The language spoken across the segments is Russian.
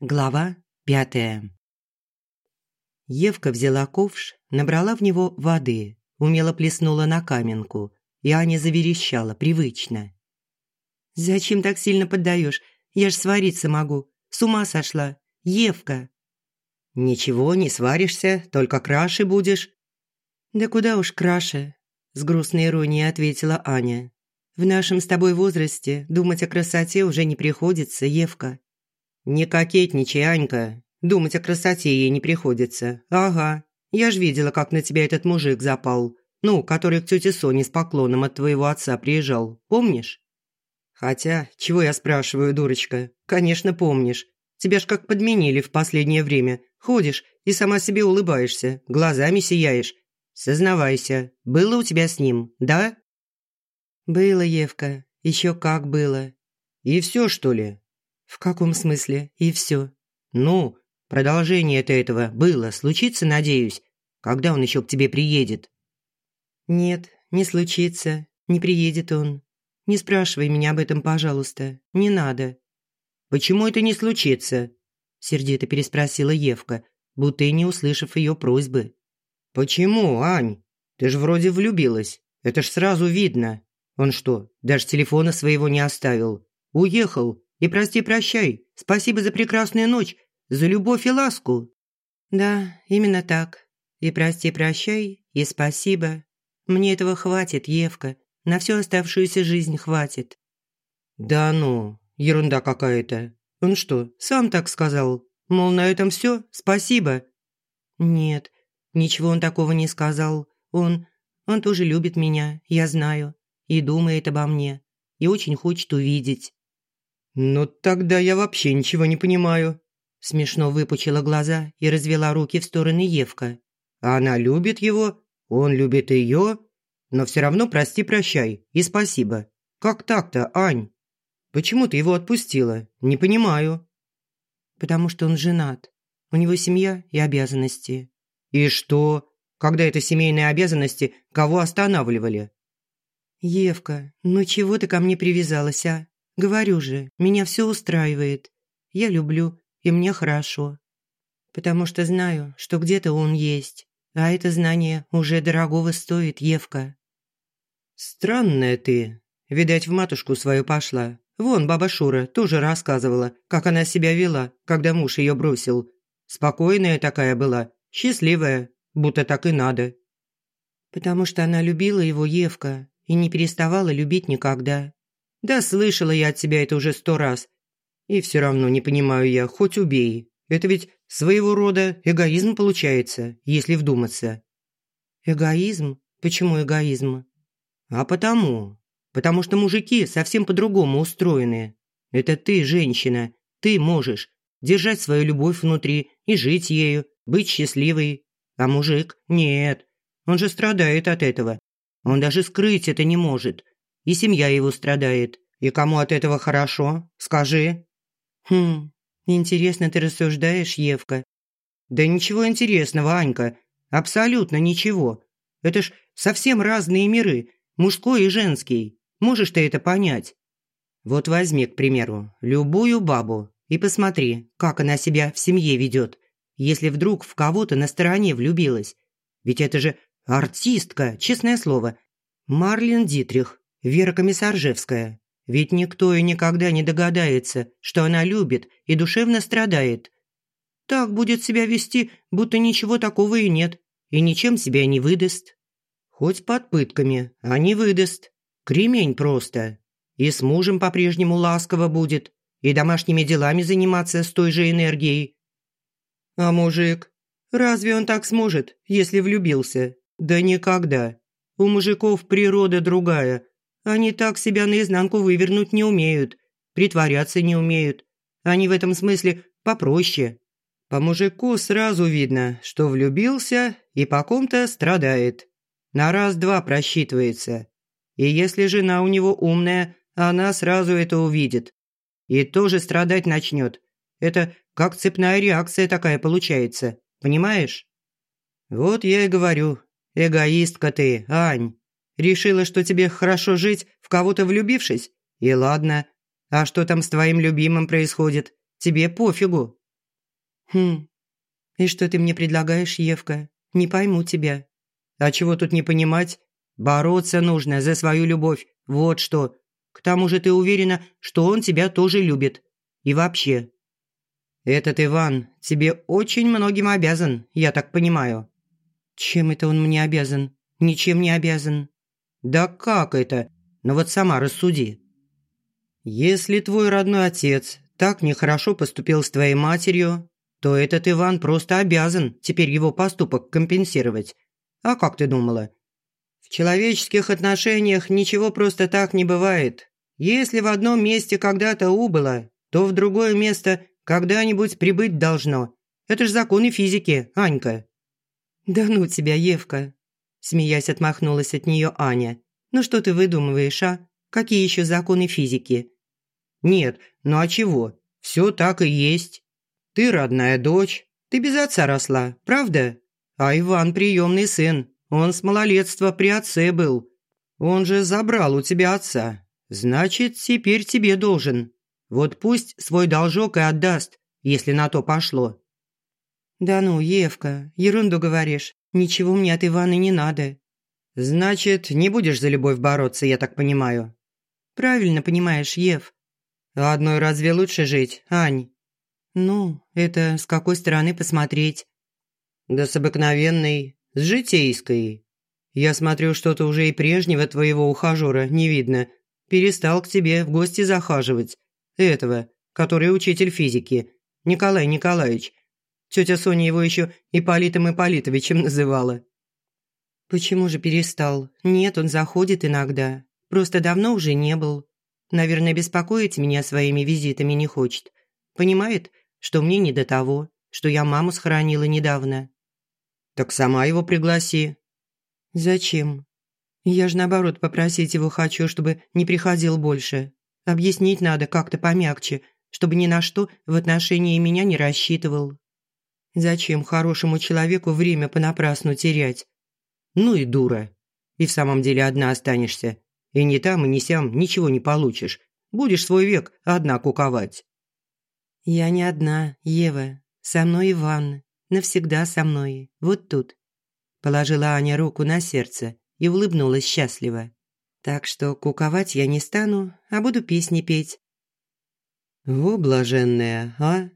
Глава пятая. Евка взяла ковш, набрала в него воды, умело плеснула на каменку, и Аня заверещала привычно. «Зачем так сильно поддаешь? Я ж свариться могу. С ума сошла. Евка!» «Ничего, не сваришься, только краше будешь». «Да куда уж краше?» – с грустной иронией ответила Аня. «В нашем с тобой возрасте думать о красоте уже не приходится, Евка. «Не кокетничай, Анька. Думать о красоте ей не приходится. Ага. Я ж видела, как на тебя этот мужик запал. Ну, который к тете Соне с поклоном от твоего отца приезжал. Помнишь?» «Хотя, чего я спрашиваю, дурочка? Конечно, помнишь. Тебя ж как подменили в последнее время. Ходишь и сама себе улыбаешься, глазами сияешь. Сознавайся, было у тебя с ним, да?» «Было, Евка. Еще как было». «И все, что ли?» «В каком смысле? И все?» «Ну, продолжение-то этого было. Случится, надеюсь? Когда он еще к тебе приедет?» «Нет, не случится. Не приедет он. Не спрашивай меня об этом, пожалуйста. Не надо». «Почему это не случится?» Сердито переспросила Евка, будто и не услышав ее просьбы. «Почему, Ань? Ты же вроде влюбилась. Это ж сразу видно. Он что, даже телефона своего не оставил? Уехал и прости-прощай, спасибо за прекрасную ночь, за любовь и ласку». «Да, именно так. И прости-прощай, и спасибо. Мне этого хватит, Евка. На всю оставшуюся жизнь хватит». «Да ну, ерунда какая-то. Он что, сам так сказал? Мол, на этом все, спасибо?» «Нет, ничего он такого не сказал. Он... он тоже любит меня, я знаю. И думает обо мне. И очень хочет увидеть. «Ну тогда я вообще ничего не понимаю». Смешно выпучила глаза и развела руки в стороны Евка. «Она любит его, он любит ее, но все равно прости-прощай и спасибо. Как так-то, Ань? Почему ты его отпустила? Не понимаю». «Потому что он женат. У него семья и обязанности». «И что? Когда это семейные обязанности, кого останавливали?» «Евка, ну чего ты ко мне привязалась, а? Говорю же, меня все устраивает. Я люблю, и мне хорошо. Потому что знаю, что где-то он есть. А это знание уже дорогого стоит, Евка. Странная ты. Видать, в матушку свою пошла. Вон баба Шура тоже рассказывала, как она себя вела, когда муж ее бросил. Спокойная такая была, счастливая, будто так и надо. Потому что она любила его, Евка, и не переставала любить никогда. Да слышала я от тебя это уже сто раз. И все равно не понимаю я, хоть убей. Это ведь своего рода эгоизм получается, если вдуматься. Эгоизм? Почему эгоизм? А потому. Потому что мужики совсем по-другому устроены. Это ты, женщина, ты можешь держать свою любовь внутри и жить ею, быть счастливой. А мужик – нет. Он же страдает от этого. Он даже скрыть это не может – и семья его страдает. И кому от этого хорошо? Скажи». «Хм, интересно ты рассуждаешь, Евка». «Да ничего интересного, Анька. Абсолютно ничего. Это ж совсем разные миры, мужской и женский. Можешь ты это понять? Вот возьми, к примеру, любую бабу и посмотри, как она себя в семье ведет, если вдруг в кого-то на стороне влюбилась. Ведь это же артистка, честное слово. Марлен Дитрих, Вера Комиссаржевская. Ведь никто и никогда не догадается, что она любит и душевно страдает. Так будет себя вести, будто ничего такого и нет, и ничем себя не выдаст. Хоть под пытками, а не выдаст. Кремень просто. И с мужем по-прежнему ласково будет, и домашними делами заниматься с той же энергией. А мужик? Разве он так сможет, если влюбился? Да никогда. У мужиков природа другая, они так себя наизнанку вывернуть не умеют, притворяться не умеют. Они в этом смысле попроще. По мужику сразу видно, что влюбился и по ком-то страдает. На раз-два просчитывается. И если жена у него умная, она сразу это увидит. И тоже страдать начнет. Это как цепная реакция такая получается. Понимаешь? Вот я и говорю. Эгоистка ты, Ань. Решила, что тебе хорошо жить, в кого-то влюбившись? И ладно. А что там с твоим любимым происходит? Тебе пофигу. Хм. И что ты мне предлагаешь, Евка? Не пойму тебя. А чего тут не понимать? Бороться нужно за свою любовь. Вот что. К тому же ты уверена, что он тебя тоже любит. И вообще. Этот Иван тебе очень многим обязан, я так понимаю. Чем это он мне обязан? Ничем не обязан. Да как это? Ну вот сама рассуди. Если твой родной отец так нехорошо поступил с твоей матерью, то этот Иван просто обязан теперь его поступок компенсировать. А как ты думала? В человеческих отношениях ничего просто так не бывает. Если в одном месте когда-то убыло, то в другое место когда-нибудь прибыть должно. Это ж законы физики, Анька». «Да ну тебя, Евка!» Смеясь, отмахнулась от нее Аня. «Ну что ты выдумываешь, а? Какие еще законы физики?» «Нет, ну а чего? Все так и есть. Ты родная дочь, ты без отца росла, правда? А Иван приемный сын, он с малолетства при отце был. Он же забрал у тебя отца. Значит, теперь тебе должен. Вот пусть свой должок и отдаст, если на то пошло». «Да ну, Евка, ерунду говоришь. Ничего мне от Ивана не надо». «Значит, не будешь за любовь бороться, я так понимаю?» «Правильно понимаешь, Ев». «А одной разве лучше жить, Ань?» «Ну, это с какой стороны посмотреть?» «Да с обыкновенной, с житейской. Я смотрю, что-то уже и прежнего твоего ухажера не видно. Перестал к тебе в гости захаживать. Этого, который учитель физики, Николай Николаевич. Тетя Соня его еще Ипполитом Ипполитовичем называла». «Почему же перестал? Нет, он заходит иногда. Просто давно уже не был. Наверное, беспокоить меня своими визитами не хочет. Понимает, что мне не до того, что я маму схоронила недавно». «Так сама его пригласи». «Зачем? Я же наоборот попросить его хочу, чтобы не приходил больше. Объяснить надо как-то помягче, чтобы ни на что в отношении меня не рассчитывал. Зачем хорошему человеку время понапрасну терять? Ну и дура. И в самом деле одна останешься. И ни там, и ни сям ничего не получишь. Будешь свой век одна куковать. Я не одна, Ева. Со мной Иван. Навсегда со мной. Вот тут. Положила Аня руку на сердце и улыбнулась счастливо. Так что куковать я не стану, а буду песни петь». «Во, блаженная, а?» –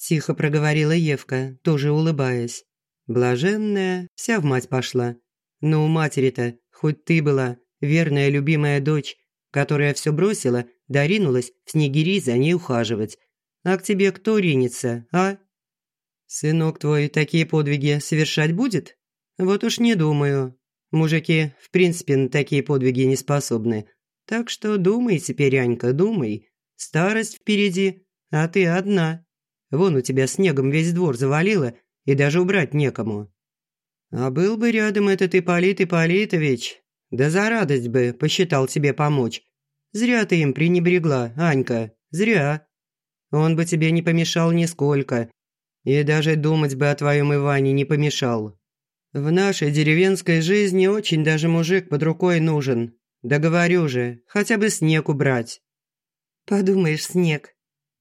тихо проговорила Евка, тоже улыбаясь. «Блаженная, вся в мать пошла. Но у матери-то хоть ты была, верная любимая дочь, которая все бросила, да ринулась в снегири за ней ухаживать. А к тебе кто ринется, а? Сынок твой такие подвиги совершать будет? Вот уж не думаю. Мужики, в принципе, на такие подвиги не способны. Так что думай теперь, Анька, думай. Старость впереди, а ты одна. Вон у тебя снегом весь двор завалило, и даже убрать некому. А был бы рядом этот Ипполит Ипполитович, да за радость бы посчитал тебе помочь. Зря ты им пренебрегла, Анька, зря. Он бы тебе не помешал нисколько. И даже думать бы о твоем Иване не помешал. В нашей деревенской жизни очень даже мужик под рукой нужен. Да говорю же, хотя бы снег убрать». «Подумаешь, снег», –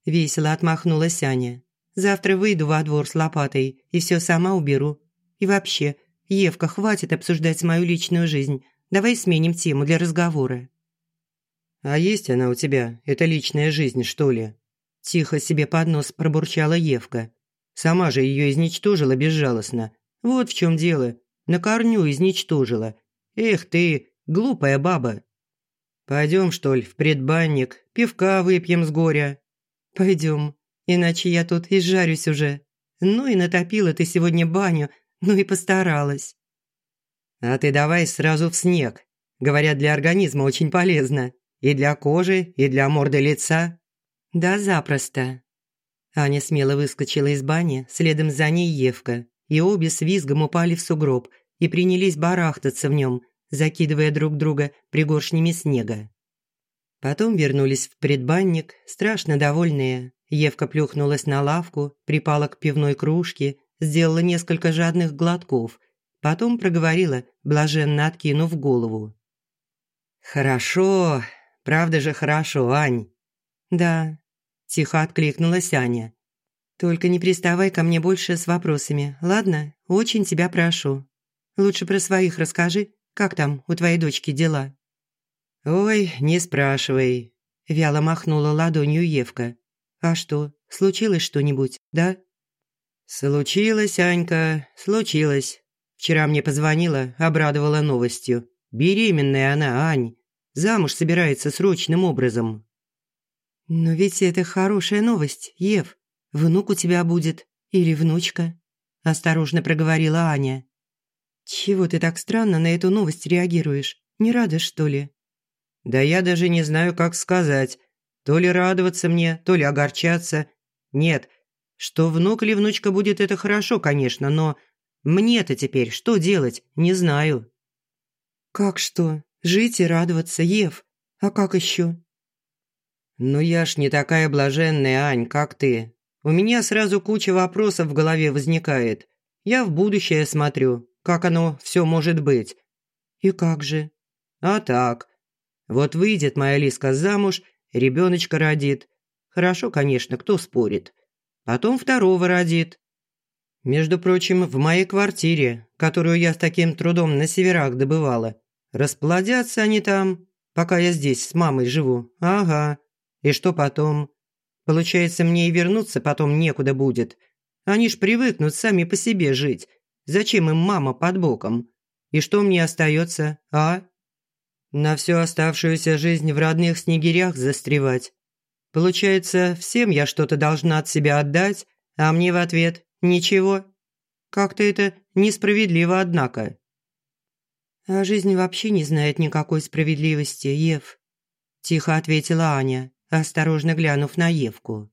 весело отмахнулась Аня. «Завтра выйду во двор с лопатой и все сама уберу. И вообще, Евка, хватит обсуждать мою личную жизнь. Давай сменим тему для разговора». «А есть она у тебя, эта личная жизнь, что ли?» Тихо себе под нос пробурчала Евка. Сама же ее изничтожила безжалостно, вот в чем дело. На корню изничтожила. Эх ты, глупая баба. Пойдем, что ли, в предбанник, пивка выпьем с горя. Пойдем, иначе я тут изжарюсь уже. Ну и натопила ты сегодня баню, ну и постаралась. А ты давай сразу в снег. Говорят, для организма очень полезно. И для кожи, и для морды лица. Да запросто. Аня смело выскочила из бани, следом за ней Евка и обе с визгом упали в сугроб и принялись барахтаться в нем, закидывая друг друга пригоршнями снега. Потом вернулись в предбанник, страшно довольные. Евка плюхнулась на лавку, припала к пивной кружке, сделала несколько жадных глотков, потом проговорила, блаженно откинув голову. «Хорошо, правда же хорошо, Ань?» «Да», – тихо откликнулась Аня. Только не приставай ко мне больше с вопросами, ладно? Очень тебя прошу. Лучше про своих расскажи, как там у твоей дочки дела?» «Ой, не спрашивай», – вяло махнула ладонью Евка. «А что, случилось что-нибудь, да?» «Случилось, Анька, случилось. Вчера мне позвонила, обрадовала новостью. Беременная она, Ань. Замуж собирается срочным образом». «Но ведь это хорошая новость, Ев. Внук у тебя будет. Или внучка?» – осторожно проговорила Аня. «Чего ты так странно на эту новость реагируешь? Не рада, что ли?» «Да я даже не знаю, как сказать. То ли радоваться мне, то ли огорчаться. Нет, что внук или внучка будет, это хорошо, конечно, но мне-то теперь что делать, не знаю». «Как что? Жить и радоваться, Ев. А как еще?» «Ну я ж не такая блаженная, Ань, как ты. У меня сразу куча вопросов в голове возникает. Я в будущее смотрю, как оно все может быть. И как же? А так. Вот выйдет моя Лиска замуж, ребеночка родит. Хорошо, конечно, кто спорит. Потом второго родит. Между прочим, в моей квартире, которую я с таким трудом на северах добывала. Расплодятся они там, пока я здесь с мамой живу. Ага. И что потом? Получается, мне и вернуться потом некуда будет. Они ж привыкнут сами по себе жить. Зачем им мама под боком? И что мне остается, а? На всю оставшуюся жизнь в родных снегирях застревать. Получается, всем я что-то должна от себя отдать, а мне в ответ ничего. Как-то это несправедливо, однако. А жизнь вообще не знает никакой справедливости, Ев. Тихо ответила Аня, осторожно глянув на Евку.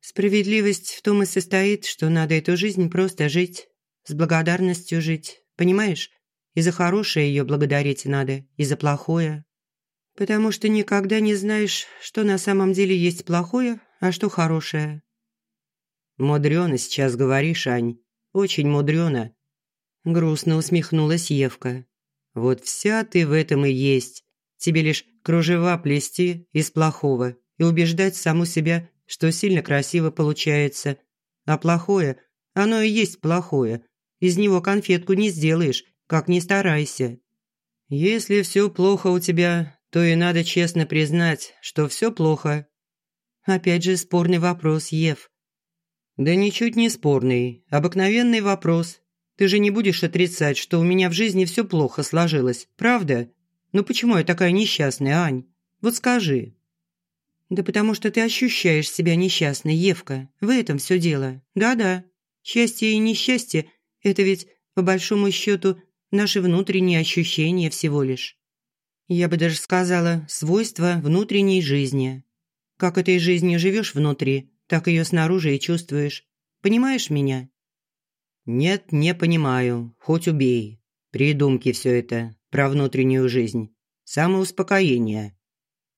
Справедливость в том и состоит, что надо эту жизнь просто жить, с благодарностью жить, понимаешь? И за хорошее ее благодарить надо, и за плохое. Потому что никогда не знаешь, что на самом деле есть плохое, а что хорошее. Мудрёно сейчас говоришь, Ань. Очень мудрёно. Грустно усмехнулась Евка. Вот вся ты в этом и есть. Тебе лишь кружева плести из плохого и убеждать саму себя, что сильно красиво получается. А плохое, оно и есть плохое, из него конфетку не сделаешь, как ни старайся. Если все плохо у тебя, то и надо честно признать, что все плохо. Опять же спорный вопрос, Ев. Да ничуть не спорный, обыкновенный вопрос. Ты же не будешь отрицать, что у меня в жизни все плохо сложилось, правда? Ну почему я такая несчастная, Ань? Вот скажи. Да потому что ты ощущаешь себя несчастной, Евка. В этом все дело. Да-да. Счастье и несчастье это ведь, по большому счету, наши внутренние ощущения всего лишь. Я бы даже сказала, свойства внутренней жизни. Как этой жизнью живешь внутри, так ее снаружи и чувствуешь. Понимаешь меня? Нет, не понимаю. Хоть убей. Придумки все это про внутреннюю жизнь. Самоуспокоение.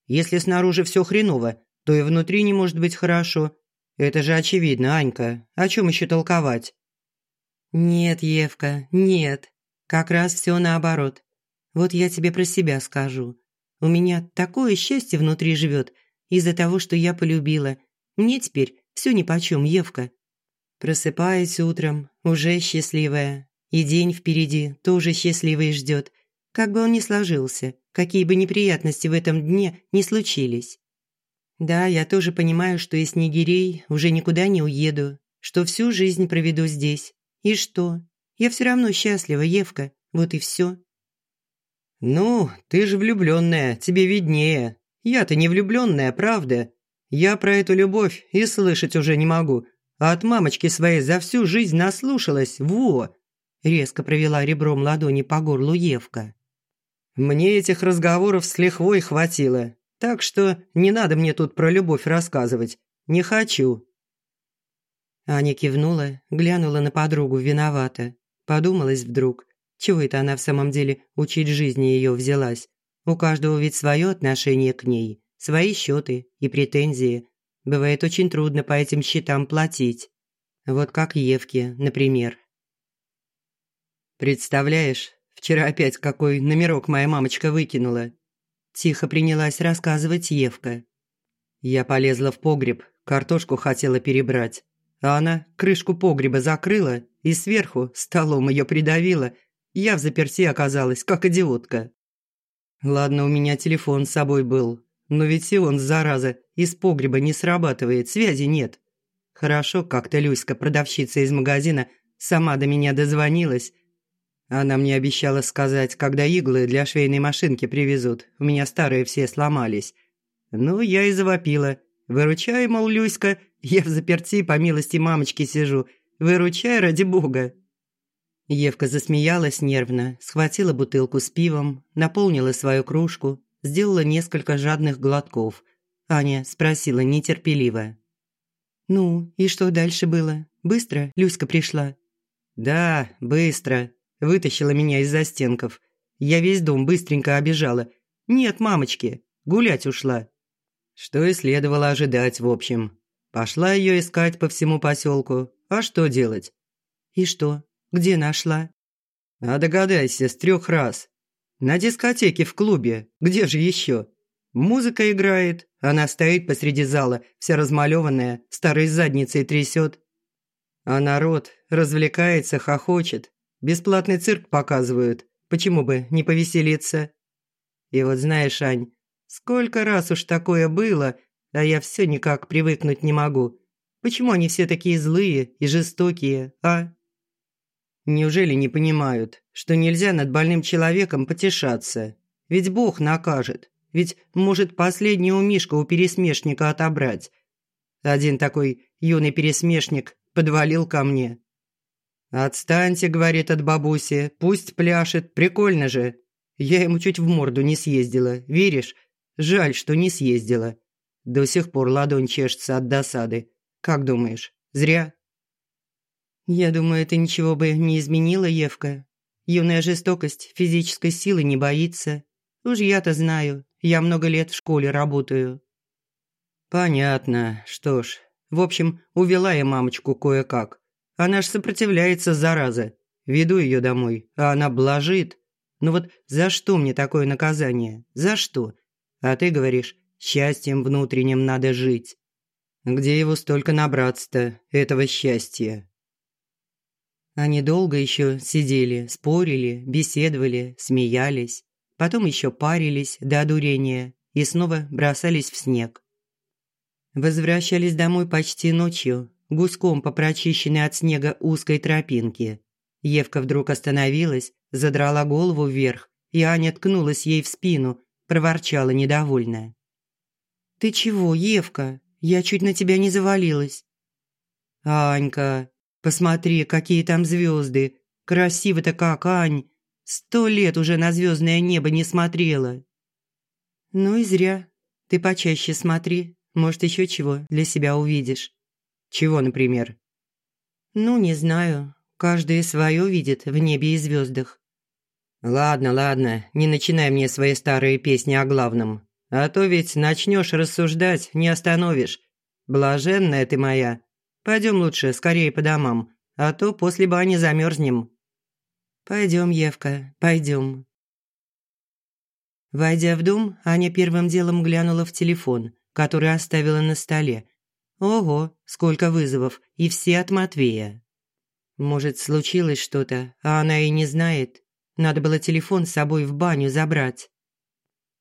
Если снаружи все хреново, то и внутри не может быть хорошо. Это же очевидно, Анька. О чем еще толковать? «Нет, Евка, нет. Как раз все наоборот. Вот я тебе про себя скажу. У меня такое счастье внутри живет из-за того, что я полюбила. Мне теперь все нипочем, Евка. Просыпаюсь утром, уже счастливая. И день впереди тоже счастливый ждет. Как бы он ни сложился, какие бы неприятности в этом дне не случились. Да, я тоже понимаю, что из Снегирей уже никуда не уеду, что всю жизнь проведу здесь, и что? Я все равно счастлива, Евка. Вот и все. Ну, ты же влюбленная, тебе виднее. Я-то не влюбленная, правда? Я про эту любовь и слышать уже не могу. А от мамочки своей за всю жизнь наслушалась, во!» Резко провела ребром ладони по горлу Евка. «Мне этих разговоров с лихвой хватило, так что не надо мне тут про любовь рассказывать. Не хочу». Аня кивнула, глянула на подругу виновата. Подумалась вдруг, чего это она в самом деле учить жизни ее взялась. У каждого ведь свое отношение к ней, свои счеты и претензии. Бывает очень трудно по этим счетам платить. Вот как Евке, например. «Представляешь, вчера опять какой номерок моя мамочка выкинула?» Тихо принялась рассказывать Евка. Я полезла в погреб, картошку хотела перебрать. А она крышку погреба закрыла и сверху столом ее придавила. Я в заперти оказалась, как идиотка. Ладно, у меня телефон с собой был, но ведь и он, зараза, из погреба не срабатывает, связи нет. Хорошо, как-то Люська, продавщица из магазина, сама до меня дозвонилась. Она мне обещала сказать, когда иглы для швейной машинки привезут. У меня старые все сломались. Ну, я и завопила. «Выручай, мол, Люська, я в заперти по милости мамочки сижу. Выручай ради бога». Евка засмеялась нервно, схватила бутылку с пивом, наполнила свою кружку, сделала несколько жадных глотков. Аня спросила нетерпеливо. «Ну, и что дальше было? Быстро Люська пришла?» «Да, быстро. Вытащила меня из застенков. Я весь дом быстренько обижала. Нет мамочки, гулять ушла». Что и следовало ожидать, в общем. Пошла ее искать по всему поселку. А что делать? «И что? Где нашла?» «А догадайся, с трех раз. На дискотеке в клубе. Где же еще? Музыка играет, она стоит посреди зала, вся размалеванная, старой задницей трясет. А народ развлекается, хохочет. Бесплатный цирк показывают. Почему бы не повеселиться? И вот знаешь, Ань, сколько раз уж такое было, а я все никак привыкнуть не могу. Почему они все такие злые и жестокие, а? Неужели не понимают, что нельзя над больным человеком потешаться? Ведь Бог накажет. Ведь может последний у Мишка у пересмешника отобрать. Один такой юный пересмешник подвалил ко мне. «Отстаньте», — говорит от бабуси, — «пусть пляшет, прикольно же». Я ему чуть в морду не съездила, веришь? Жаль, что не съездила. До сих пор ладонь чешется от досады. Как думаешь, зря?» «Я думаю, это ничего бы не изменило, Евка. Юная жестокость физической силы не боится. Уж я-то знаю, я много лет в школе работаю». «Понятно. Что ж, в общем, увела я мамочку кое-как. Она ж сопротивляется, зараза. Веду ее домой, а она блажит. Ну вот за что мне такое наказание? За что? А ты говоришь, счастьем внутренним надо жить. Где его столько набраться-то, этого счастья?» Они долго еще сидели, спорили, беседовали, смеялись. Потом еще парились до одурения и снова бросались в снег. Возвращались домой почти ночью, гуськом по прочищенной от снега узкой тропинке. Евка вдруг остановилась, задрала голову вверх, и Аня ткнулась ей в спину, проворчала недовольная. «Ты чего, Евка? Я чуть на тебя не завалилась». «Анька, посмотри, какие там звезды! Красиво-то как, Ань! Сто лет уже на звездное небо не смотрела. Ну и зря. Ты почаще смотри. Может, еще чего для себя увидишь. Чего, например? Ну, не знаю. Каждый свое видит в небе и звездах. Ладно, ладно, не начинай мне свои старые песни о главном. А то ведь начнешь рассуждать, не остановишь. Блаженная ты моя. Пойдем лучше скорее по домам, а то после бани замерзнем. «Пойдем, Евка, пойдем». Войдя в дом, Аня первым делом глянула в телефон, который оставила на столе. Ого, сколько вызовов, и все от Матвея. Может, случилось что-то, а она и не знает. Надо было телефон с собой в баню забрать.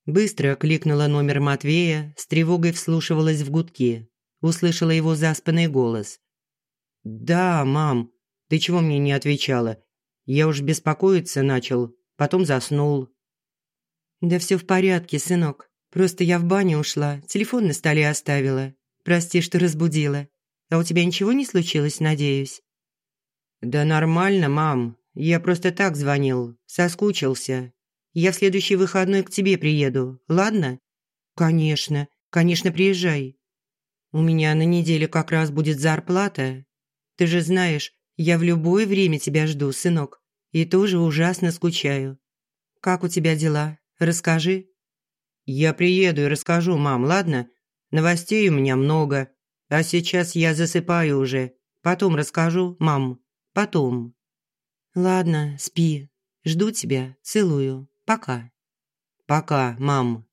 Быстро кликнула номер Матвея, с тревогой вслушивалась в гудки. Услышала его заспанный голос. «Да, мам, ты чего мне не отвечала? Я уж беспокоиться начал, потом заснул. «Да все в порядке, сынок. Просто я в баню ушла, телефон на столе оставила. Прости, что разбудила. А у тебя ничего не случилось, надеюсь?» «Да нормально, мам. Я просто так звонил. Соскучился. Я в следующий выходной к тебе приеду, ладно?» «Конечно, конечно, приезжай. У меня на неделе как раз будет зарплата. Ты же знаешь, я в любое время тебя жду, сынок, и тоже ужасно скучаю. Как у тебя дела? Расскажи». «Я приеду и расскажу, мам, ладно? Новостей у меня много, а сейчас я засыпаю уже. Потом расскажу, мам, потом». «Ладно, спи. Жду тебя, целую. Пока». «Пока, мам».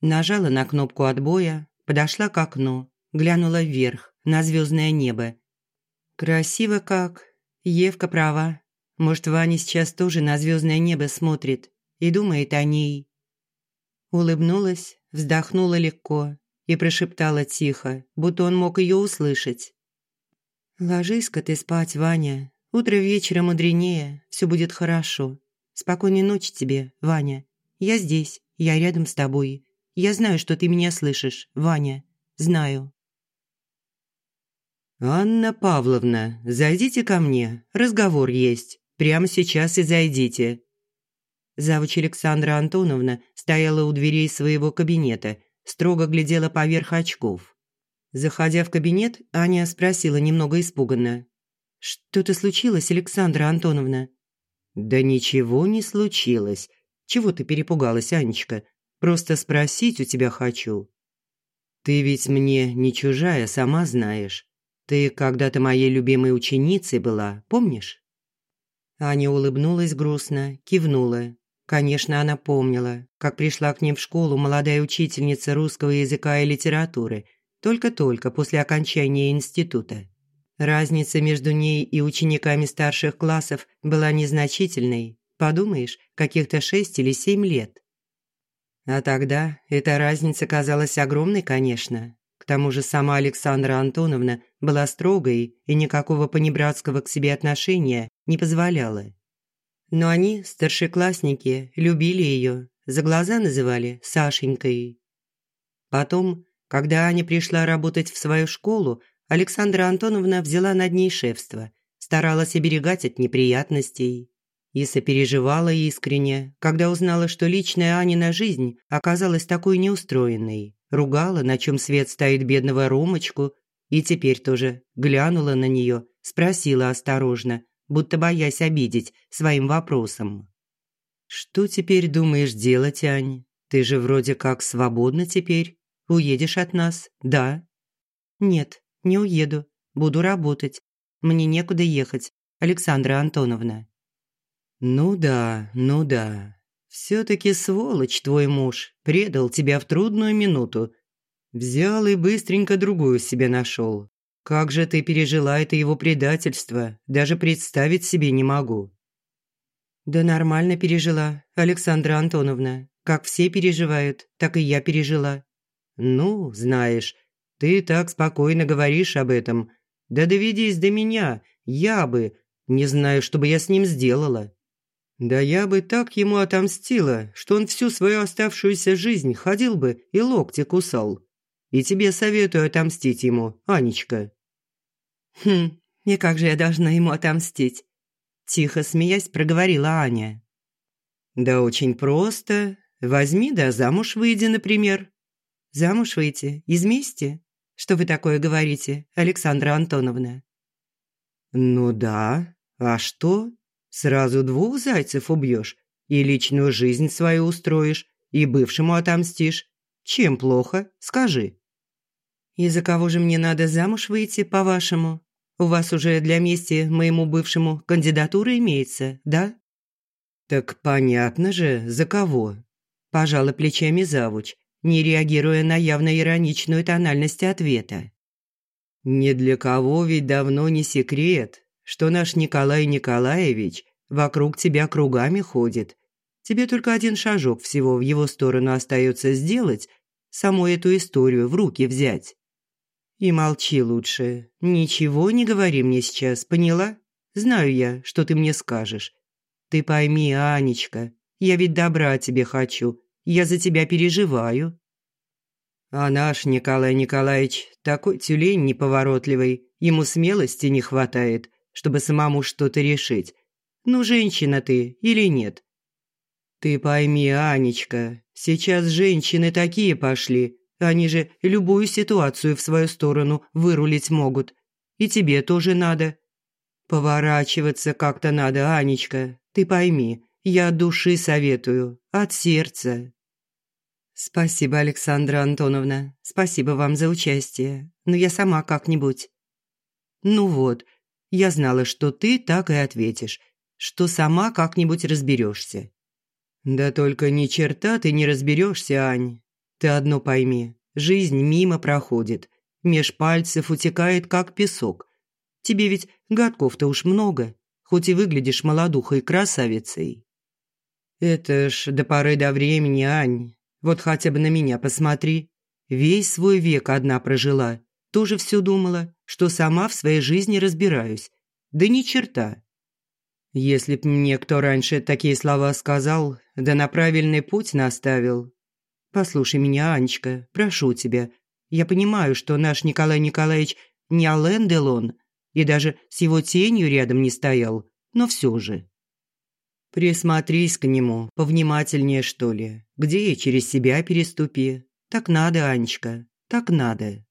Нажала на кнопку отбоя, подошла к окну, глянула вверх. на звездное небо. Красиво как. Евка права. Может, Ваня сейчас тоже на звездное небо смотрит и думает о ней. Улыбнулась, вздохнула легко и прошептала тихо, будто он мог ее услышать. «Ложись-ка ты спать, Ваня. Утро вечера мудренее, все будет хорошо. Спокойной ночи тебе, Ваня. Я здесь, я рядом с тобой. Я знаю, что ты меня слышишь, Ваня. Знаю». «Анна Павловна, зайдите ко мне, разговор есть. Прямо сейчас и зайдите». Завуч Александра Антоновна стояла у дверей своего кабинета, строго глядела поверх очков. Заходя в кабинет, Аня спросила немного испуганно. «Что-то случилось, Александра Антоновна?» «Да ничего не случилось. Чего ты перепугалась, Анечка? Просто спросить у тебя хочу. Ты ведь мне не чужая, сама знаешь. Ты когда-то моей любимой ученицей была, помнишь?» Аня улыбнулась грустно, кивнула. Конечно, она помнила, как пришла к ним в школу молодая учительница русского языка и литературы, только-только после окончания института. Разница между ней и учениками старших классов была незначительной. Подумаешь, каких-то шесть или семь лет. А тогда эта разница казалась огромной, конечно. К тому же сама Александра Антоновна была строгой и никакого понебратского к себе отношения не позволяла. Но они, старшеклассники, любили ее, за глаза называли Сашенькой. Потом, когда Аня пришла работать в свою школу, Александра Антоновна взяла над ней шефство, старалась оберегать от неприятностей. И сопереживала искренне, когда узнала, что личная Анина жизнь оказалась такой неустроенной ругала, на чем свет стоит бедного Ромочку, и теперь тоже глянула на нее, спросила осторожно, будто боясь обидеть своим вопросом. «Что теперь думаешь делать, Ань? Ты же вроде как свободна теперь. Уедешь от нас, да?» «Нет, не уеду. Буду работать. Мне некуда ехать, Александра Антоновна». «Ну да, ну да. Все-таки сволочь твой муж, предал тебя в трудную минуту. Взял и быстренько другую себе нашел. Как же ты пережила это его предательство, даже представить себе не могу». «Да нормально пережила, Александра Антоновна. Как все переживают, так и я пережила». «Ну, знаешь, ты так спокойно говоришь об этом. Да доведись до меня, я бы, не знаю, что бы я с ним сделала». Да я бы так ему отомстила, что он всю свою оставшуюся жизнь ходил бы и локти кусал. И тебе советую отомстить ему, Анечка». «Хм, и как же я должна ему отомстить?» Тихо смеясь, проговорила Аня. «Да очень просто. Возьми да замуж выйди, например». «Замуж выйти? Из мести? Что вы такое говорите, Александра Антоновна?» «Ну да. А что? Сразу двух зайцев убьешь, и личную жизнь свою устроишь, и бывшему отомстишь. Чем плохо, скажи». «И за кого же мне надо замуж выйти, по-вашему? У вас уже для мести моему бывшему кандидатура имеется, да?» «Так понятно же, за кого?» – пожала плечами завуч, не реагируя на явно ироничную тональность ответа. «Ни для кого ведь давно не секрет, что наш Николай Николаевич вокруг тебя кругами ходит. Тебе только один шажок всего в его сторону остается сделать, саму эту историю в руки взять. И молчи лучше, ничего не говори мне сейчас, поняла? Знаю я, что ты мне скажешь. Ты пойми, Анечка, я ведь добра тебе хочу, я за тебя переживаю. А наш Николай Николаевич такой тюлень неповоротливый, ему смелости не хватает – чтобы самому что-то решить. Ну, женщина ты или нет? Ты пойми, Анечка, сейчас женщины такие пошли. Они же любую ситуацию в свою сторону вырулить могут. И тебе тоже надо. Поворачиваться как-то надо, Анечка. Ты пойми, я души советую, от сердца. Спасибо, Александра Антоновна. Спасибо вам за участие. Но я сама как-нибудь. Ну вот, я знала, что ты так и ответишь, что сама как-нибудь разберешься. Да только ни черта ты не разберешься, Ань. Ты одно пойми, жизнь мимо проходит. меж пальцев утекает, как песок. Тебе ведь годков-то уж много, хоть и выглядишь молодухой красавицей. Это ж до поры до времени, Ань. Вот хотя бы на меня посмотри. Весь свой век одна прожила. Тоже все думала, что сама в своей жизни разбираюсь. Да ни черта. Если б мне кто раньше такие слова сказал, да на правильный путь наставил. Послушай меня, Анечка, прошу тебя. Я понимаю, что наш Николай Николаевич не Ален Делон, и даже с его тенью рядом не стоял, но все же. Присмотрись к нему, повнимательнее, что ли. Где и через себя переступи. Так надо, Анечка, так надо.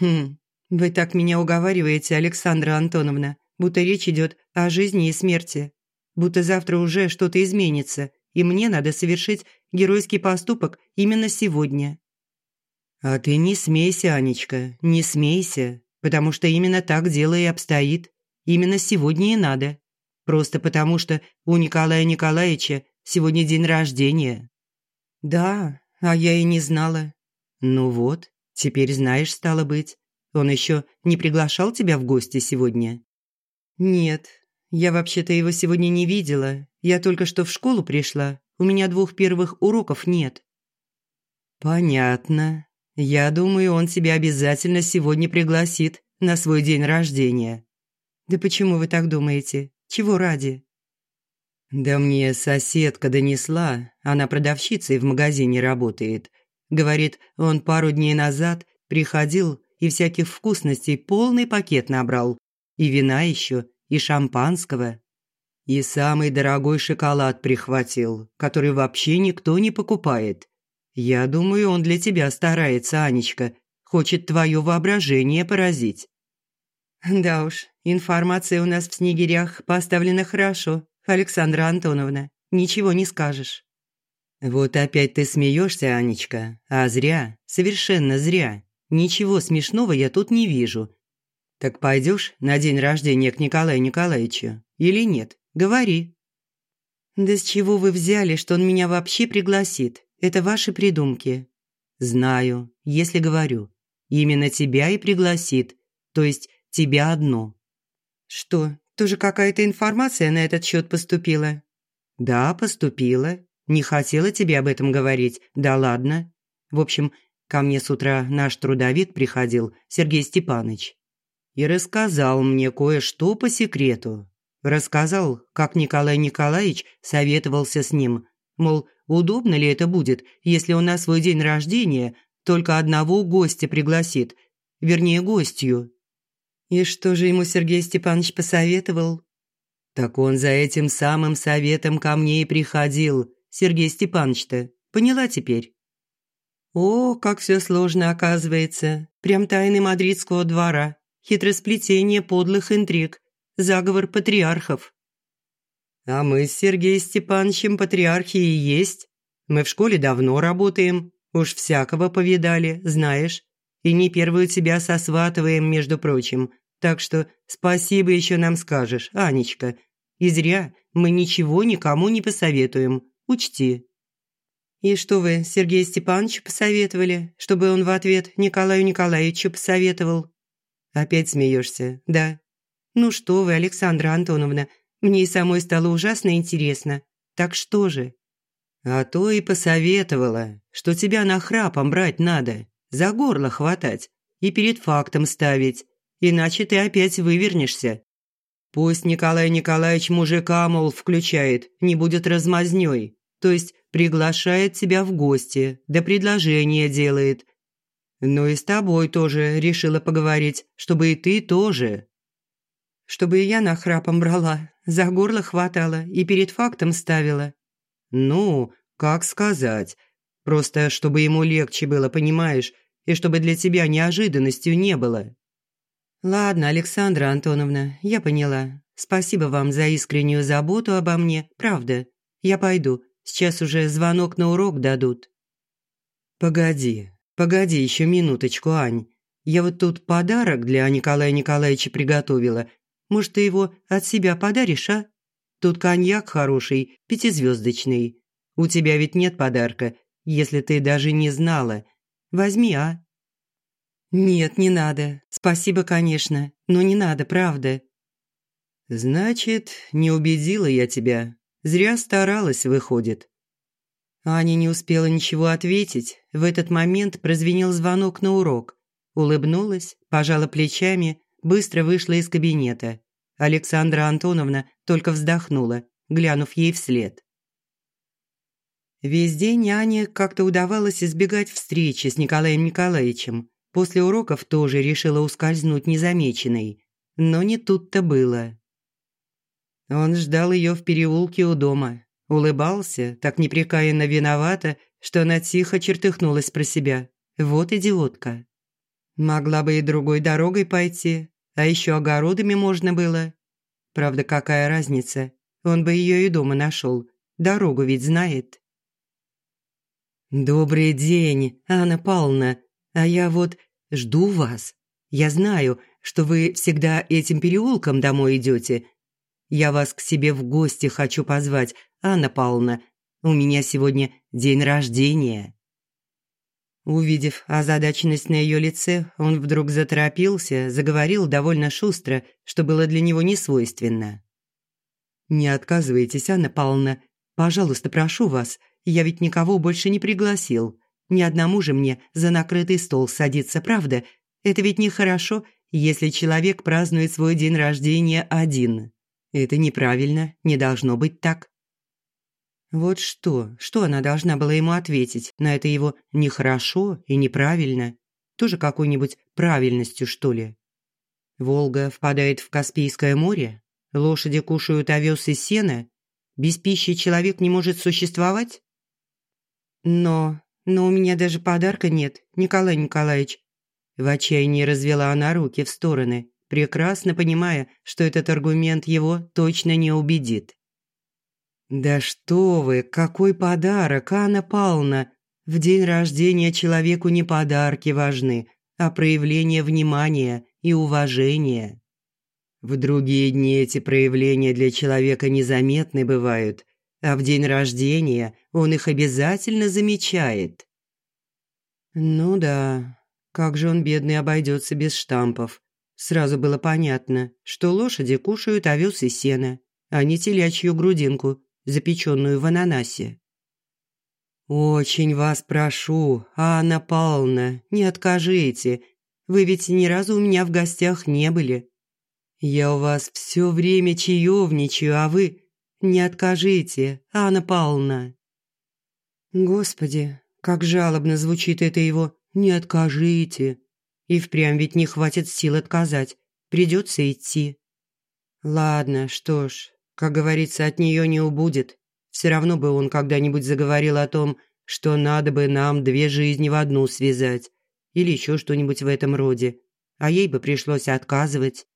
Хм, вы так меня уговариваете, Александра Антоновна, будто речь идет о жизни и смерти. Будто завтра уже что-то изменится, и мне надо совершить геройский поступок именно сегодня. А ты не смейся, Анечка, не смейся, потому что именно так дело и обстоит. Именно сегодня и надо. Просто потому, что у Николая Николаевича сегодня день рождения». «Да, а я и не знала». «Ну вот, теперь знаешь, стало быть. Он еще не приглашал тебя в гости сегодня?» «Нет, я вообще-то его сегодня не видела. Я только что в школу пришла. У меня двух первых уроков нет». «Понятно. Я думаю, он тебя обязательно сегодня пригласит на свой день рождения». «Да почему вы так думаете? Чего ради?» «Да мне соседка донесла, она продавщицей в магазине работает. Говорит, он пару дней назад приходил и всяких вкусностей полный пакет набрал. И вина еще, и шампанского. И самый дорогой шоколад прихватил, который вообще никто не покупает. Я думаю, он для тебя старается, Анечка. Хочет твое воображение поразить». «Да уж, информация у нас в снегирях поставлена хорошо, Александра Антоновна, ничего не скажешь». «Вот опять ты смеешься, Анечка, а зря, совершенно зря. Ничего смешного я тут не вижу. Так пойдешь на день рождения к Николаю Николаевичу или нет? Говори». «Да с чего вы взяли, что он меня вообще пригласит? Это ваши придумки». «Знаю, если говорю. Именно тебя и пригласит. То есть тебя одну». «Что, тоже какая-то информация на этот счет поступила?» «Да, поступила. Не хотела тебе об этом говорить. Да ладно. В общем, ко мне с утра наш трудовик приходил, Сергей Степанович, и рассказал мне кое-что по секрету. Рассказал, как Николай Николаевич советовался с ним. Мол, удобно ли это будет, если он на свой день рождения только одного гостя пригласит, вернее, гостью. И что же ему Сергей Степанович посоветовал? Так он за этим самым советом ко мне и приходил, Сергей Степанович-то. Поняла теперь? О, как все сложно оказывается. Прям тайны мадридского двора. Хитросплетение подлых интриг. Заговор патриархов. А мы с Сергеем Степановичем патриархи и есть. Мы в школе давно работаем. Уж всякого повидали, знаешь и не первую тебя сосватываем, между прочим. Так что спасибо еще нам скажешь, Анечка. И зря мы ничего никому не посоветуем, учти». «И что вы Сергею Степановичу посоветовали, чтобы он в ответ Николаю Николаевичу посоветовал?» «Опять смеешься, да?» «Ну что вы, Александра Антоновна, мне и самой стало ужасно интересно. Так что же?» «А то и посоветовала, что тебя на храпом брать надо за горло хватать и перед фактом ставить, иначе ты опять вывернешься. Пусть Николай Николаевич мужика, мол, включает, не будет размазнёй, то есть приглашает тебя в гости, да предложение делает. Ну и с тобой тоже решила поговорить, чтобы и ты тоже. Чтобы и я нахрапом брала, за горло хватала и перед фактом ставила. Ну, как сказать, просто чтобы ему легче было, понимаешь, и чтобы для тебя неожиданностью не было». «Ладно, Александра Антоновна, я поняла. Спасибо вам за искреннюю заботу обо мне, правда. Я пойду, сейчас уже звонок на урок дадут». «Погоди, погоди еще минуточку, Ань. Я вот тут подарок для Николая Николаевича приготовила. Может, ты его от себя подаришь, а? Тут коньяк хороший, пятизвездочный. У тебя ведь нет подарка, если ты даже не знала. Возьми, а?» «Нет, не надо. Спасибо, конечно, но не надо, правда». «Значит, не убедила я тебя. Зря старалась, выходит». Аня не успела ничего ответить. В этот момент прозвенел звонок на урок. Улыбнулась, пожала плечами, быстро вышла из кабинета. Александра Антоновна только вздохнула, глянув ей вслед. Весь день Ане как-то удавалось избегать встречи с Николаем Николаевичем. После уроков тоже решила ускользнуть незамеченной. Но не тут-то было. Он ждал ее в переулке у дома. Улыбался, так непрекаянно виновата, что она тихо чертыхнулась про себя. Вот идиотка. Могла бы и другой дорогой пойти, а еще огородами можно было. Правда, какая разница? Он бы ее и дома нашел. Дорогу ведь знает. «Добрый день, Анна Павловна. А я вот жду вас. Я знаю, что вы всегда этим переулком домой идете. Я вас к себе в гости хочу позвать, Анна Павловна. У меня сегодня день рождения». Увидев озадаченность на ее лице, он вдруг заторопился, заговорил довольно шустро, что было для него несвойственно. «Не отказывайтесь, Анна Павловна. Пожалуйста, прошу вас. Я ведь никого больше не пригласил. Ни одному же мне за накрытый стол садиться, правда? Это ведь нехорошо, если человек празднует свой день рождения один. Это неправильно, не должно быть так. Вот что, что она должна была ему ответить на это его «нехорошо» и «неправильно»? Тоже какой-нибудь правильностью, что ли? Волга впадает в Каспийское море? Лошади кушают овес и сено? Без пищи человек не может существовать? Но, но у меня даже подарка нет, Николай Николаевич. В отчаянии развела она руки в стороны, прекрасно понимая, что этот аргумент его точно не убедит. «Да что вы, какой подарок, Анна Павловна! В день рождения человеку не подарки важны, а проявление внимания и уважения. В другие дни эти проявления для человека незаметны бывают, а в день рождения он их обязательно замечает. Ну да, как же он, бедный, обойдется без штампов. Сразу было понятно, что лошади кушают овес и сено, а не телячью грудинку, запеченную в ананасе. «Очень вас прошу, Анна Павловна, не откажите. Вы ведь ни разу у меня в гостях не были. Я у вас все время чаевничаю, а вы не откажите, Анна Павловна». Господи, как жалобно звучит это его «не откажите». И впрямь ведь не хватит сил отказать, придется идти. Ладно, что ж, как говорится, от нее не убудет. Все равно бы он когда-нибудь заговорил о том, что надо бы нам две жизни в одну связать. Или еще что-нибудь в этом роде. А ей бы пришлось отказывать.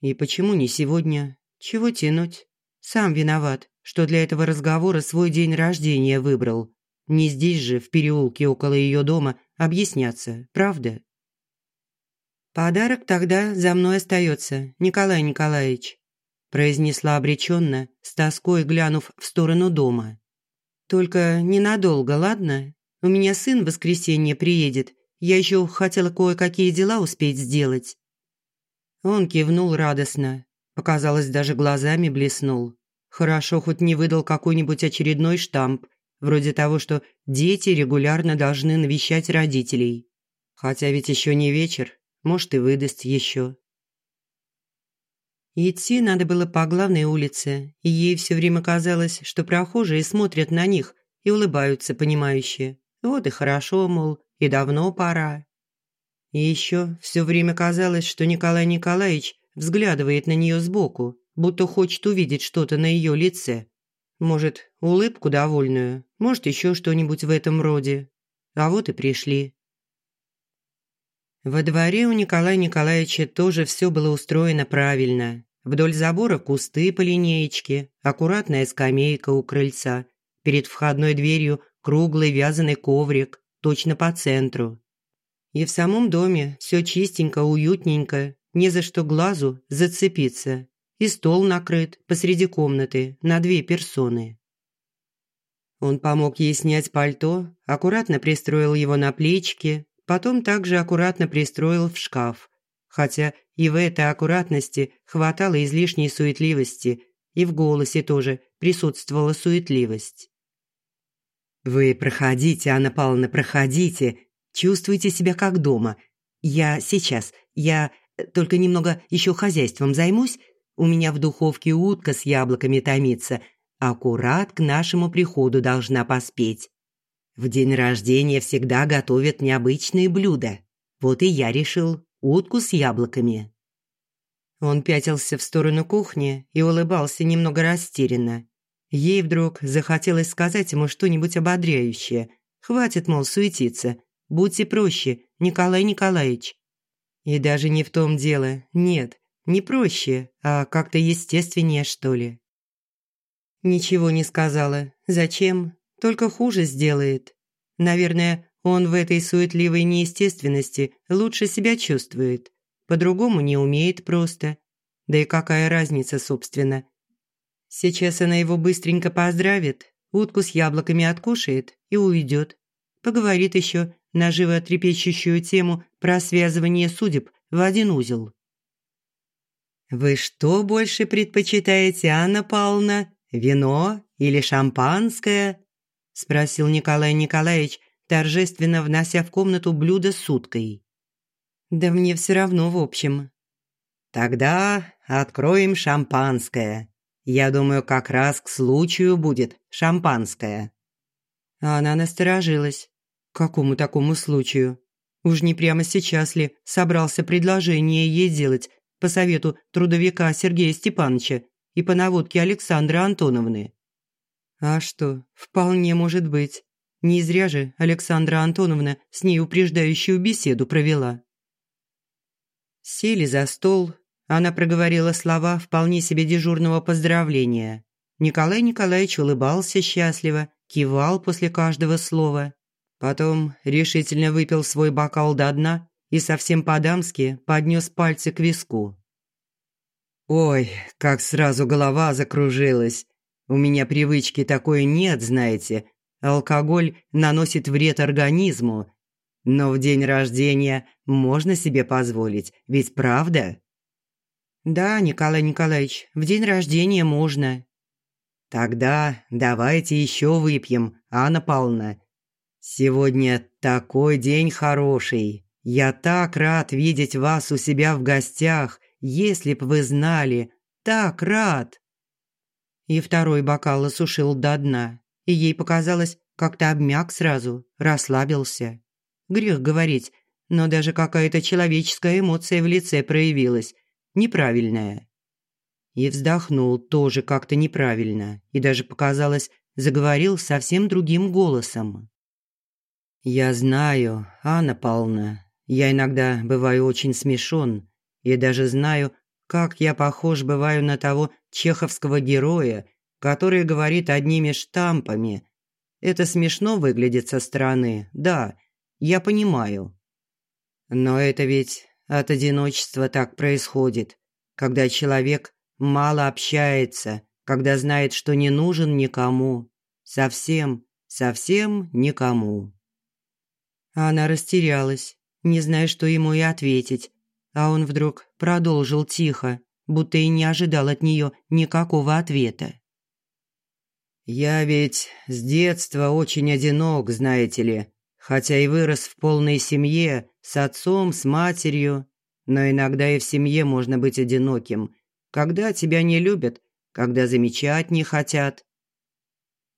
И почему не сегодня? Чего тянуть? Сам виноват, что для этого разговора свой день рождения выбрал. Не здесь же, в переулке около ее дома, объясняться, правда? «Подарок тогда за мной остается, Николай Николаевич», произнесла обреченно, с тоской глянув в сторону дома. «Только ненадолго, ладно? У меня сын в воскресенье приедет. Я еще хотела кое-какие дела успеть сделать». Он кивнул радостно, показалось, даже глазами блеснул. Хорошо, хоть не выдал какой-нибудь очередной штамп, вроде того, что дети регулярно должны навещать родителей. Хотя ведь еще не вечер, может и выдаст еще. Идти надо было по главной улице, и ей все время казалось, что прохожие смотрят на них и улыбаются понимающие. Вот и хорошо, мол, и давно пора. И еще все время казалось, что Николай Николаевич взглядывает на нее сбоку, будто хочет увидеть что-то на ее лице. Может, улыбку довольную, может, еще что-нибудь в этом роде. А вот и пришли. Во дворе у Николая Николаевича тоже все было устроено правильно. Вдоль забора кусты по линеечке, аккуратная скамейка у крыльца. Перед входной дверью круглый вязаный коврик, точно по центру. И в самом доме все чистенько, уютненько, не за что глазу зацепиться. И стол накрыт посреди комнаты на две персоны. Он помог ей снять пальто, аккуратно пристроил его на плечики, Потом также аккуратно пристроил в шкаф. Хотя и в этой аккуратности хватало излишней суетливости, и в голосе тоже присутствовала суетливость. «Вы проходите, Анна Павловна, проходите. Чувствуйте себя как дома. Я сейчас, я только немного еще хозяйством займусь. У меня в духовке утка с яблоками томится. Аккурат к нашему приходу должна поспеть. В день рождения всегда готовят необычные блюда. Вот и я решил утку с яблоками». Он пятился в сторону кухни и улыбался немного растерянно. Ей вдруг захотелось сказать ему что-нибудь ободряющее. Хватит, мол, суетиться. Будьте проще, Николай Николаевич. И даже не в том дело. Нет, не проще, а как-то естественнее, что ли. Ничего не сказала. Зачем? Только хуже сделает. Наверное, он в этой суетливой неестественности лучше себя чувствует. По-другому не умеет просто. Да и какая разница, собственно. Сейчас она его быстренько поздравит, утку с яблоками откушает и уйдет. Поговорит еще на животрепещущую тему про связывание судеб в один узел. «Вы что больше предпочитаете, Анна Павловна? Вино или шампанское?» – спросил Николай Николаевич, торжественно внося в комнату блюдо с уткой. «Да мне все равно, в общем». «Тогда откроем шампанское. Я думаю, как раз к случаю будет шампанское». Она насторожилась. Какому такому случаю? Уж не прямо сейчас ли собрался предложение ей делать по совету трудовика Сергея Степановича и по наводке Александры Антоновны? А что, вполне может быть. Не зря же Александра Антоновна с ней упреждающую беседу провела. Сели за стол, она проговорила слова вполне себе дежурного поздравления. Николай Николаевич улыбался счастливо, кивал после каждого слова. Потом решительно выпил свой бокал до дна и совсем по-дамски поднес пальцы к виску. «Ой, как сразу голова закружилась. У меня привычки такой нет, знаете. Алкоголь наносит вред организму. Но в день рождения можно себе позволить, ведь правда?» «Да, Николай Николаевич, в день рождения можно». «Тогда давайте еще выпьем, Анна Павловна. Сегодня такой день хороший. Я так рад видеть вас у себя в гостях, если б вы знали. Так рад!» И второй бокал осушил до дна, и ей показалось, как-то обмяк сразу, расслабился. Грех говорить, но даже какая-то человеческая эмоция в лице проявилась – неправильное. И вздохнул тоже как-то неправильно, и даже показалось, заговорил совсем другим голосом. «Я знаю, Анна Павловна, я иногда бываю очень смешон, и даже знаю, как я похож бываю на того чеховского героя, который говорит одними штампами. Это смешно выглядит со стороны, да, я понимаю. Но это ведь от одиночества так происходит, когда человек мало общается, когда знает, что не нужен никому. Совсем, совсем никому. Она растерялась, не зная, что ему и ответить, а он вдруг продолжил тихо, будто и не ожидал от нее никакого ответа. «Я ведь с детства очень одинок, знаете ли, хотя и вырос в полной семье, с отцом, с матерью, но иногда и в семье можно быть одиноким, когда тебя не любят, когда замечать не хотят.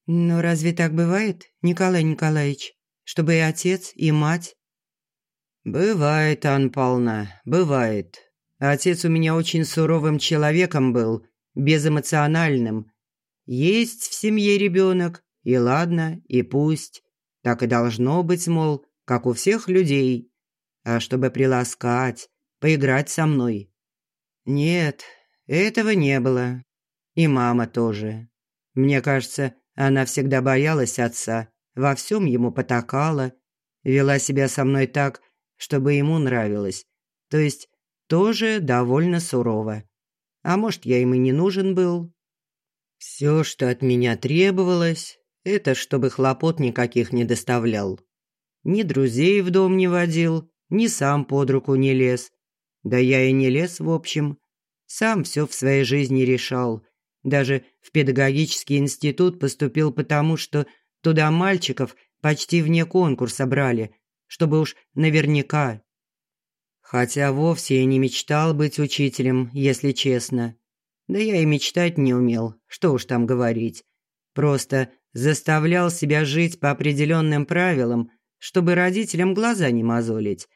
Но разве так бывает, Николай Николаевич, чтобы и отец, и мать? Бывает, Анна Павловна, бывает. Отец у меня очень суровым человеком был, безэмоциональным. Есть в семье ребенок, и ладно, и пусть. Так и должно быть, мол, как у всех людей а чтобы приласкать, поиграть со мной. Нет, этого не было. И мама тоже. Мне кажется, она всегда боялась отца, во всем ему потакала, вела себя со мной так, чтобы ему нравилось. То есть тоже довольно сурово. А может, я им и не нужен был. Все, что от меня требовалось, это чтобы хлопот никаких не доставлял. Ни друзей в дом не водил, ни сам под руку не лез. Да я и не лез, в общем. Сам все в своей жизни решал. Даже в педагогический институт поступил потому, что туда мальчиков почти вне конкурса брали, чтобы уж наверняка. Хотя вовсе и не мечтал быть учителем, если честно. Да я и мечтать не умел, что уж там говорить. Просто заставлял себя жить по определенным правилам, чтобы родителям глаза не мозолить.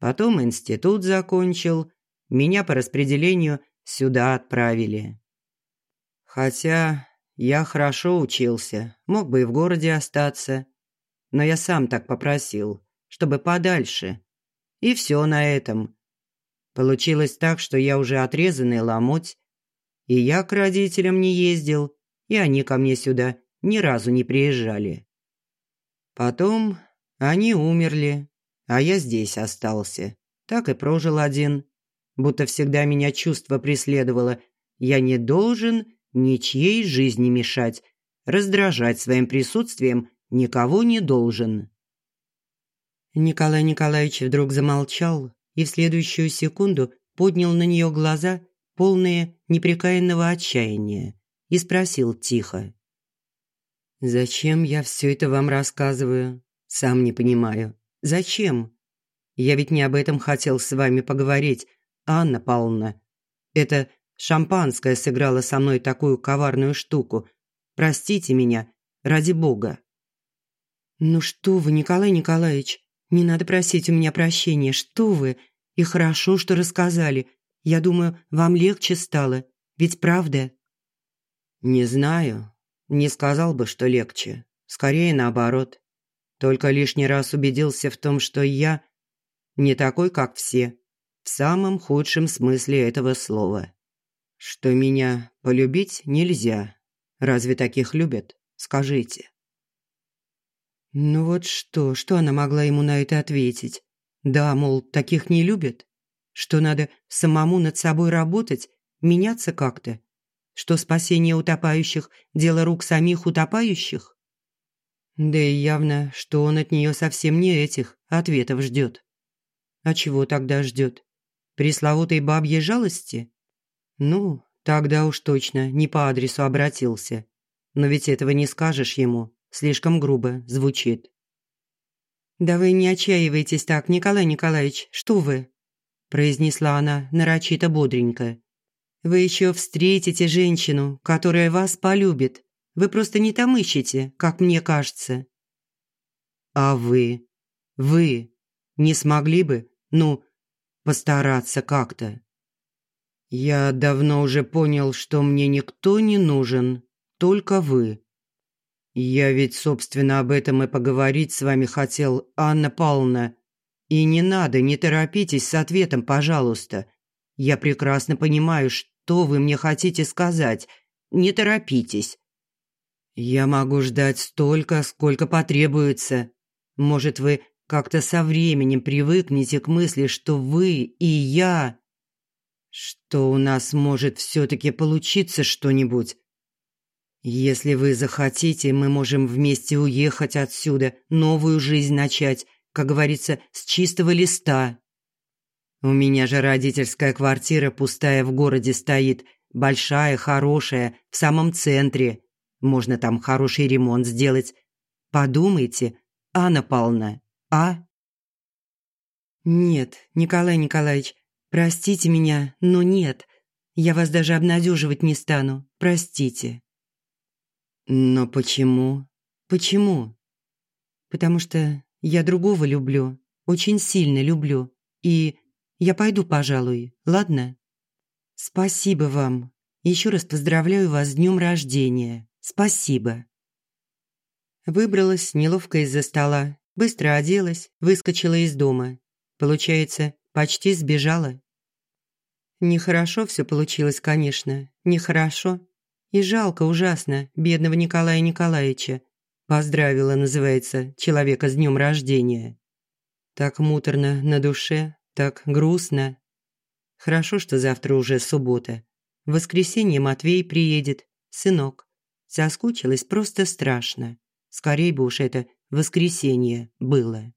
Потом институт закончил, меня по распределению сюда отправили. Хотя я хорошо учился, мог бы и в городе остаться. Но я сам так попросил, чтобы подальше. И все на этом. Получилось так, что я уже отрезанный ломоть, и я к родителям не ездил, и они ко мне сюда ни разу не приезжали. Потом они умерли, а я здесь остался. Так и прожил один. Будто всегда меня чувство преследовало. Я не должен ничьей жизни мешать, раздражать своим присутствием никого не должен. Николай Николаевич вдруг замолчал и в следующую секунду поднял на нее глаза, полные непрекаянного отчаяния, и спросил тихо. «Зачем я все это вам рассказываю? Сам не понимаю. Зачем? Я ведь не об этом хотел с вами поговорить, Анна Павловна. Это шампанское сыграло со мной такую коварную штуку. Простите меня, ради бога». «Ну что вы, Николай Николаевич, не надо просить у меня прощения, что вы? И хорошо, что рассказали. Я думаю, вам легче стало, ведь правда?» «Не знаю. Не сказал бы, что легче. Скорее наоборот. Только лишний раз убедился в том, что я не такой, как все. В самом худшем смысле этого слова. Что меня полюбить нельзя. Разве таких любят? Скажите. Ну вот что, что она могла ему на это ответить? Да, мол, таких не любят. Что надо самому над собой работать, меняться как-то. Что спасение утопающих – дело рук самих утопающих? Да и явно, что он от нее совсем не этих ответов ждет. А чего тогда ждет? Пресловутой бабьей жалости? Ну, тогда уж точно не по адресу обратился. Но ведь этого не скажешь ему, слишком грубо звучит. «Да вы не отчаивайтесь так, Николай Николаевич, что вы?» произнесла она нарочито бодренько. «Вы еще встретите женщину, которая вас полюбит. Вы просто не там ищете, как мне кажется». «А вы? Вы не смогли бы, ну, постараться как-то?» «Я давно уже понял, что мне никто не нужен, только вы». «Я ведь, собственно, об этом и поговорить с вами хотел, Анна Павловна. И не надо, не торопитесь с ответом, пожалуйста. Я прекрасно понимаю, что вы мне хотите сказать. Не торопитесь. Я могу ждать столько, сколько потребуется. Может, вы как-то со временем привыкнете к мысли, что вы и я... Что у нас может все-таки получиться что-нибудь. Если вы захотите, мы можем вместе уехать отсюда, новую жизнь начать, как говорится, с чистого листа. У меня же родительская квартира пустая в городе стоит, большая, хорошая, в самом центре. Можно там хороший ремонт сделать. Подумайте, Анна Павловна, а? Нет, Николай Николаевич, простите меня, но нет. Я вас даже обнадеживать не стану. Простите. Но почему? Почему? Потому что я другого люблю, очень сильно люблю. И я пойду, пожалуй, ладно? Спасибо вам. Еще раз поздравляю вас с днем рождения. Спасибо. Выбралась неловко из-за стола, быстро оделась, выскочила из дома. Получается, почти сбежала. Нехорошо все получилось, конечно, нехорошо. И жалко ужасно бедного Николая Николаевича. Поздравила, называется, человека с днем рождения. Так муторно на душе, так грустно. Хорошо, что завтра уже суббота. В воскресенье Матвей приедет, сынок. Соскучилась просто страшно. Скорей бы уж это воскресенье было.